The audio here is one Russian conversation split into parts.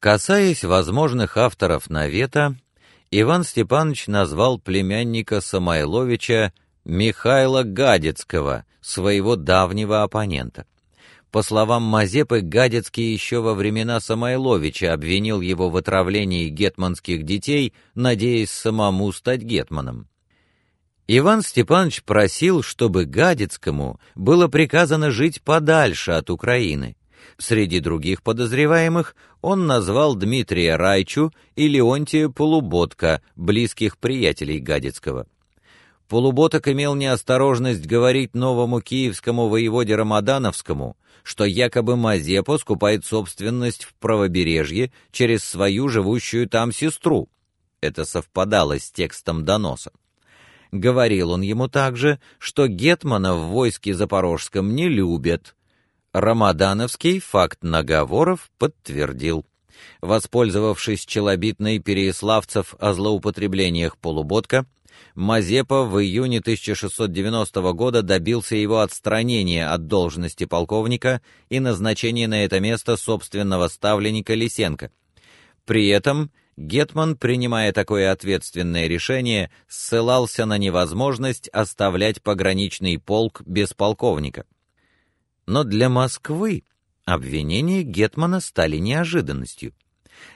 Касаясь возможных авторов навета, Иван Степанович назвал племянника Самойловича Михаила Гадецкого, своего давнего оппонента. По словам Мазепы, Гадецкий еще во времена Самойловича обвинил его в отравлении гетманских детей, надеясь самому стать гетманом. Иван Степанович просил, чтобы Гадецкому было приказано жить подальше от Украины, Среди других подозреваемых он назвал Дмитрия Райчу и Леонтия Полуботка, близких приятелей Гадецкого. Полуботок имел неосторожность говорить новому киевскому воеводе Рамадановскому, что якобы Мазепа скупает собственность в правобережье через свою живущую там сестру. Это совпадало с текстом доноса. Говорил он ему также, что гетмана в войске запорожском не любят, Рамадановский факт наговоров подтвердил. Воспользовавшись челобитной переяславцев о злоупотреблениях полуботка, Мазепа в июне 1690 года добился его отстранения от должности полковника и назначения на это место собственного ставленника Лисенко. При этом гетман, принимая такое ответственное решение, ссылался на невозможность оставлять пограничный полк без полковника. Но для Москвы обвинения гетмана стали неожиданностью.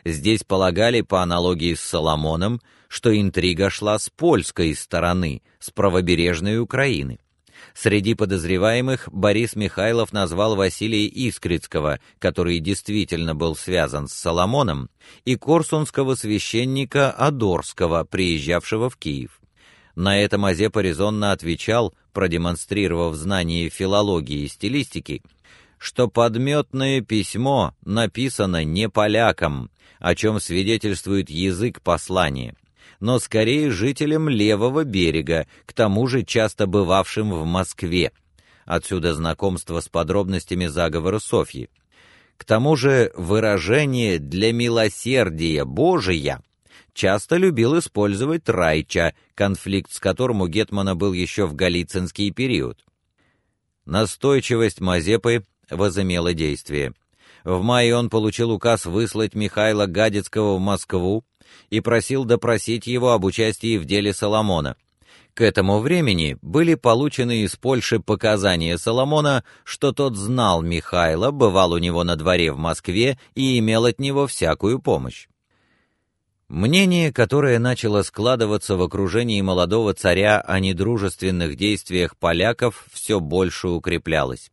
Здесь полагали по аналогии с Соломоном, что интрига шла с польской стороны, с правобережной Украины. Среди подозреваемых Борис Михайлов назвал Василия Искрицкого, который действительно был связан с Соломоном, и корсунского священника Адорского, приезжавшего в Киев. На это Мазепа резонно отвечал, продемонстрировав знание филологии и стилистики, что подметное письмо написано не полякам, о чем свидетельствует язык послания, но скорее жителям левого берега, к тому же часто бывавшим в Москве. Отсюда знакомство с подробностями заговора Софьи. К тому же выражение для милосердия Божия часто любил использовать Райча, конфликт с которым у гетмана был еще в галицинский период. Настойчивость Мазепы возымела действие. В мае он получил указ выслать Михаила Гадецкого в Москву и просил допросить его об участии в деле Соломона. К этому времени были получены из Польши показания Соломона, что тот знал Михаила, бывал у него на дворе в Москве и имел от него всякую помощь. Мнение, которое начало складываться в окружении молодого царя о недружественных действиях поляков, все больше укреплялось.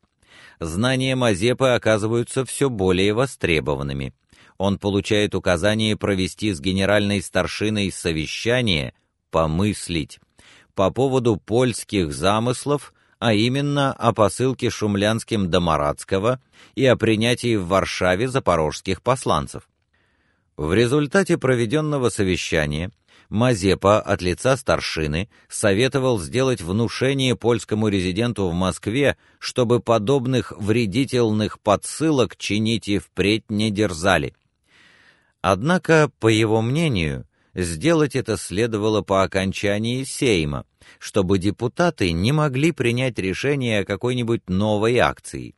Знания Мазепы оказываются все более востребованными. Он получает указание провести с генеральной старшиной совещание, помыслить по поводу польских замыслов, а именно о посылке шумлянским до Маратского и о принятии в Варшаве запорожских посланцев. В результате проведенного совещания Мазепа от лица старшины советовал сделать внушение польскому резиденту в Москве, чтобы подобных вредительных подсылок чинить и впредь не дерзали. Однако, по его мнению, сделать это следовало по окончании сейма, чтобы депутаты не могли принять решение о какой-нибудь новой акции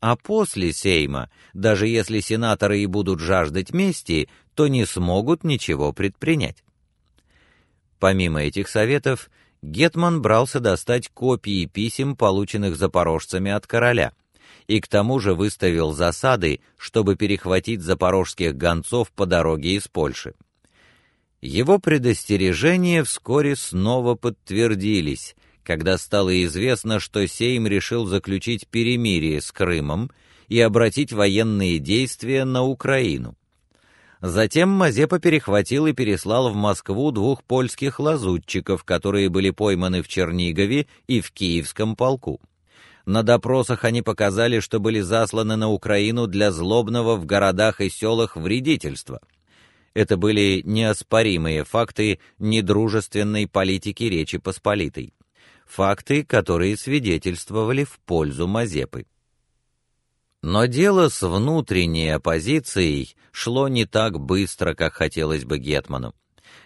а после Сейма, даже если сенаторы и будут жаждать мести, то не смогут ничего предпринять. Помимо этих советов, гетман брался достать копии писем, полученных запорожцами от короля, и к тому же выставил засады, чтобы перехватить запорожских гонцов по дороге из Польши. Его предостережения вскоре снова подтвердились, когда стало известно, что Сейм решил заключить перемирие с Крымом и обратить военные действия на Украину. Затем Мазепа перехватил и переслал в Москву двух польских лазутчиков, которые были пойманы в Чернигове и в Киевском полку. На допросах они показали, что были засланы на Украину для злобного в городах и селах вредительства. Это были неоспоримые факты недружественной политики Речи Посполитой факты, которые свидетельствовали в пользу Мазепы. Но дело с внутренней оппозицией шло не так быстро, как хотелось бы гетману.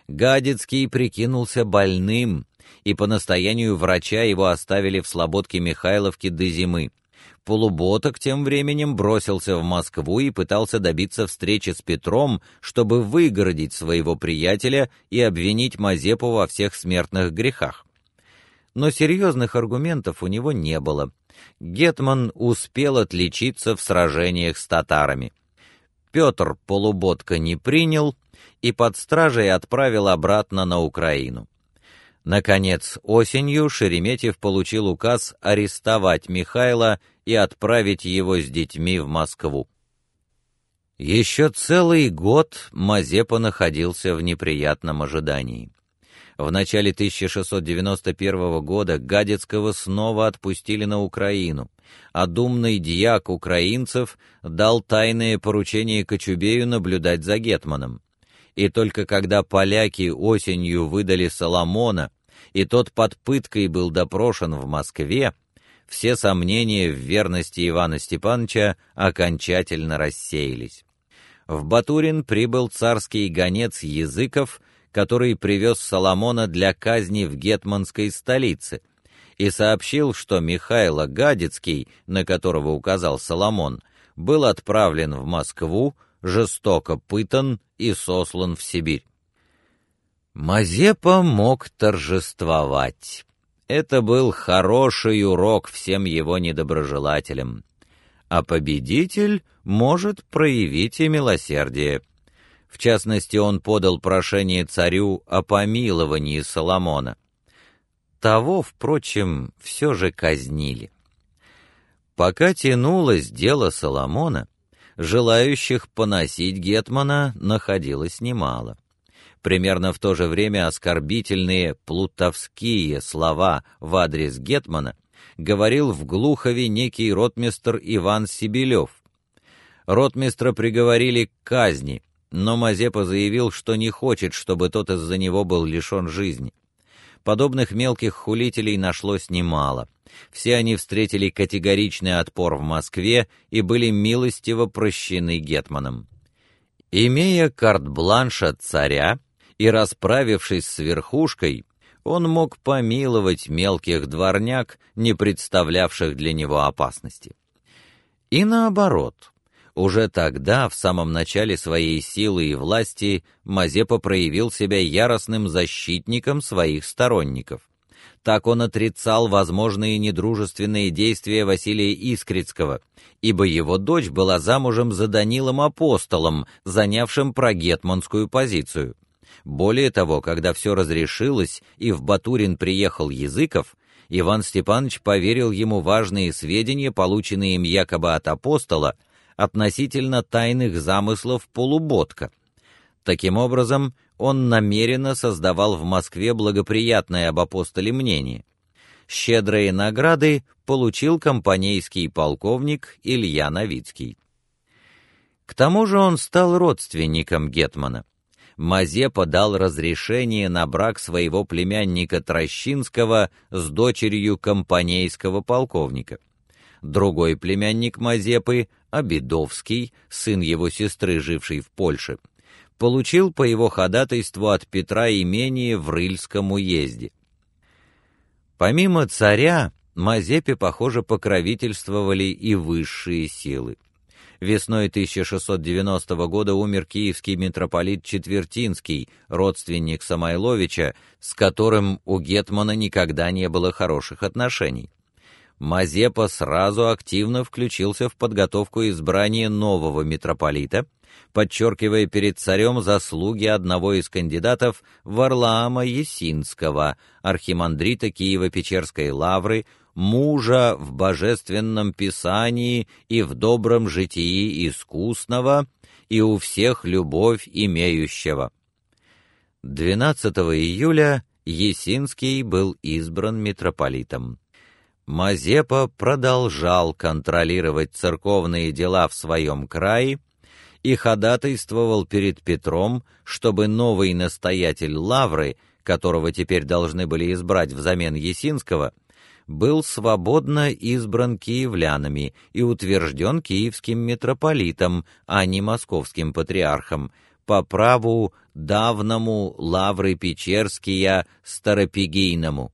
Гадецкий прикинулся больным, и по настоянию врача его оставили в слободке Михайловке до зимы. Полуботок тем временем бросился в Москву и пытался добиться встречи с Петром, чтобы выгородить своего приятеля и обвинить Мазепу во всех смертных грехах. Но серьезных аргументов у него не было. Гетман успел отличиться в сражениях с татарами. Петр полуботка не принял и под стражей отправил обратно на Украину. Наконец, осенью Шереметьев получил указ арестовать Михаила и отправить его с детьми в Москву. Еще целый год Мазепа находился в неприятном ожидании. В начале 1691 года Гадецкого снова отпустили на Украину, а думный дьяк украинцев дал тайное поручение Кочубею наблюдать за гетманом и только когда поляки осенью выдали Соломона, и тот под пыткой был допрошен в Москве, все сомнения в верности Ивана Степановича окончательно рассеялись. В Батурин прибыл царский гонец Языков, который привез Соломона для казни в гетманской столице, и сообщил, что Михаил Гадецкий, на которого указал Соломон, был отправлен в Москву, жестоко пытан и сослан в Сибирь. Мазепа мог торжествовать. Это был хороший урок всем его недоброжелателям. А победитель может проявить и милосердие. В частности, он подал прошение царю о помиловании Соломона. Того, впрочем, все же казнили. Пока тянулось дело Соломона, желающих поносить гетмана находилось немало. Примерно в то же время оскорбительные плутовские слова в адрес гетмана говорил в Глухове некий ротмистр Иван Сибелев. Ротмистра приговорили к казни, но Мазепа заявил, что не хочет, чтобы тот из-за него был лишен жизни. Подобных мелких хулителей нашлось немало. Все они встретили категоричный отпор в Москве и были милостиво прощены гетманом. Имея карт-бланш от царя и расправившись с верхушкой, он мог помиловать мелких дворняк, не представлявших для него опасности. И наоборот, уже тогда, в самом начале своей силы и власти, Мазепа проявил себя яростным защитником своих сторонников. Так он отрицал возможные недружественные действия Василия Искрицкого, ибо его дочь была замужем за Данилом Апостолом, занявшим прогетманскую позицию. Более того, когда все разрешилось и в Батурин приехал Языков, Иван Степанович поверил ему важные сведения, полученные им якобы от апостола, относительно тайных замыслов полуботка. Таким образом, он намеренно создавал в Москве благоприятное об апостоле мнение. Щедрые награды получил компанейский полковник Илья Новицкий. К тому же он стал родственником гетмана. Мазепа дал разрешение на брак своего племянника Трощинского с дочерью компанейского полковника. Другой племянник Мазепы, Обедовский, сын его сестры, живший в Польше, получил по его ходатайству от Петра имение в Рыльском уезде. Помимо царя, Мазепе, похоже, покровительствовали и высшие силы. Весной 1690 года умер киевский митрополит Четвертинский, родственник Самойловича, с которым у гетмана никогда не было хороших отношений. Мазепа сразу активно включился в подготовку избрания нового митрополита, подчеркивая перед царем заслуги одного из кандидатов Варлаама Есинского, архимандрита Киево-Печерской лавры, мужа в божественном писании и в добром житии искусного и у всех любовь имеющего. 12 июля Есинский был избран митрополитом. Мазепа продолжал контролировать церковные дела в своем крае и ходатайствовал перед Петром, чтобы новый настоятель Лавры, которого теперь должны были избрать взамен Есинского, был свободно избран киевлянами и утвержден киевским митрополитом, а не московским патриархом, по праву давному Лавры Печерския старопигийному.